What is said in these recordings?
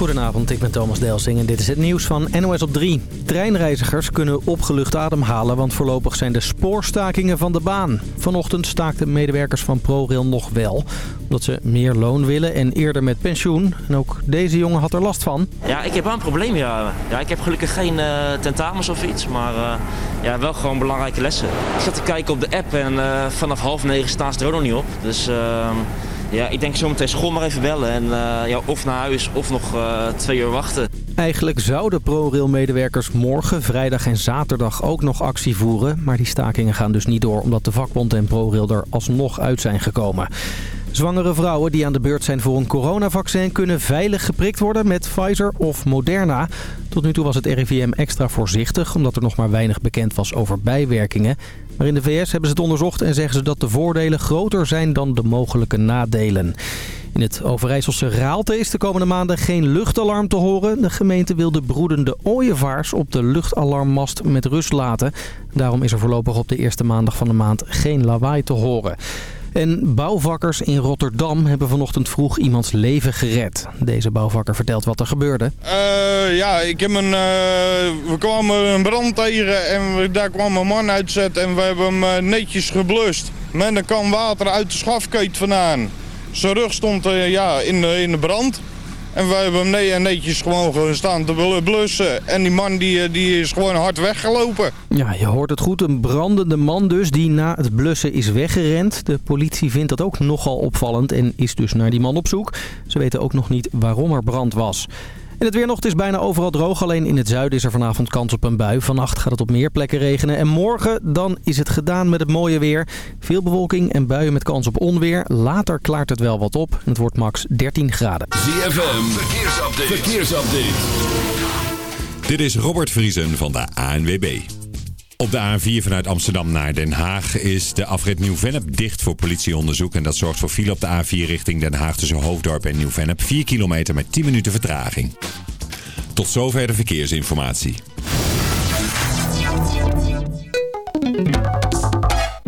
Goedenavond, ik ben Thomas Delsing en dit is het nieuws van NOS op 3. Treinreizigers kunnen opgelucht ademhalen, want voorlopig zijn de spoorstakingen van de baan. Vanochtend staakten medewerkers van ProRail nog wel, omdat ze meer loon willen en eerder met pensioen. En ook deze jongen had er last van. Ja, ik heb wel een probleem, ja. ja ik heb gelukkig geen uh, tentamens of iets, maar uh, ja, wel gewoon belangrijke lessen. Ik zat te kijken op de app en uh, vanaf half negen staan ze er ook nog niet op. Dus... ja, ik denk zometeen school maar even bellen. En uh, ja, of naar huis of nog uh, twee uur wachten. Eigenlijk zouden ProRail-medewerkers morgen, vrijdag en zaterdag ook nog actie voeren. Maar die stakingen gaan dus niet door omdat de vakbond en ProRail er alsnog uit zijn gekomen. Zwangere vrouwen die aan de beurt zijn voor een coronavaccin kunnen veilig geprikt worden met Pfizer of Moderna. Tot nu toe was het RIVM extra voorzichtig omdat er nog maar weinig bekend was over bijwerkingen. Maar in de VS hebben ze het onderzocht en zeggen ze dat de voordelen groter zijn dan de mogelijke nadelen. In het Overijsselse Raalte is de komende maanden geen luchtalarm te horen. De gemeente wil de broedende ooievaars op de luchtalarmmast met rust laten. Daarom is er voorlopig op de eerste maandag van de maand geen lawaai te horen. En bouwvakkers in Rotterdam hebben vanochtend vroeg iemands leven gered. Deze bouwvakker vertelt wat er gebeurde. Uh, ja, ik heb een, uh, we kwamen een brand tegen en daar kwam een man uitzetten en we hebben hem uh, netjes geblust. Met een kan water uit de schafkeet vandaan. Zijn rug stond ja, in, de, in de brand. En wij hebben hem netjes gewoon staan te blussen. En die man die, die is gewoon hard weggelopen. Ja, je hoort het goed. Een brandende man dus die na het blussen is weggerend. De politie vindt dat ook nogal opvallend en is dus naar die man op zoek. Ze weten ook nog niet waarom er brand was. En het weer nog, het is bijna overal droog. Alleen in het zuiden is er vanavond kans op een bui. Vannacht gaat het op meer plekken regenen. En morgen dan is het gedaan met het mooie weer. Veel bewolking en buien met kans op onweer. Later klaart het wel wat op. Het wordt max 13 graden. ZFM, verkeersupdate. verkeersupdate. Dit is Robert Vriesen van de ANWB. Op de A4 vanuit Amsterdam naar Den Haag is de afrit Nieuw-Vennep dicht voor politieonderzoek. En dat zorgt voor file op de A4 richting Den Haag tussen Hoofddorp en Nieuw-Vennep. 4 kilometer met 10 minuten vertraging. Tot zover de verkeersinformatie.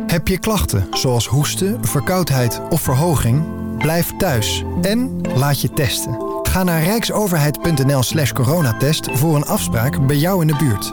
Heb je klachten zoals hoesten, verkoudheid of verhoging? Blijf thuis en laat je testen. Ga naar rijksoverheid.nl slash coronatest voor een afspraak bij jou in de buurt.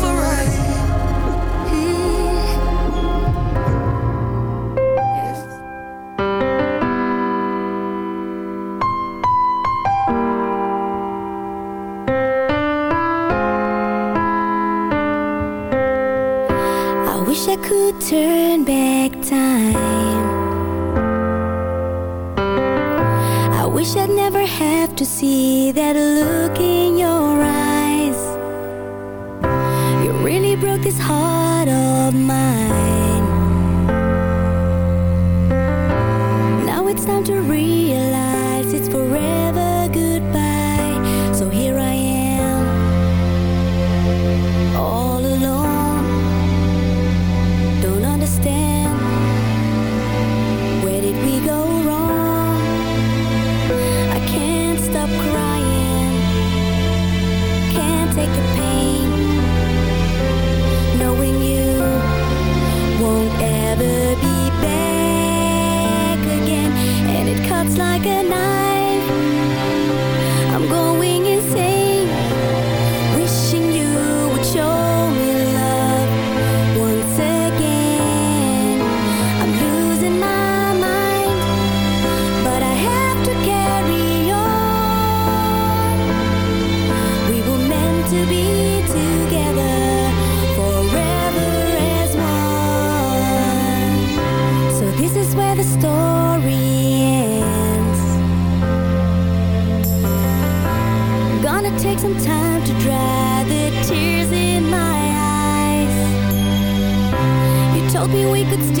wish I'd never have to see that look in your eyes. You really broke this heart of mine. Now it's time to realize hoping we could stay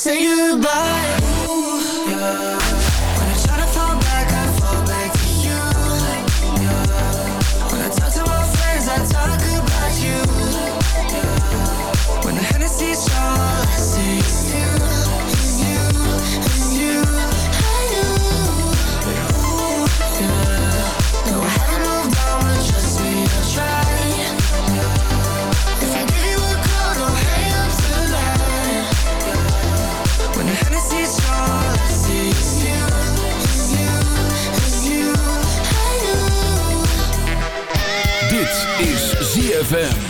say goodbye. ZFM.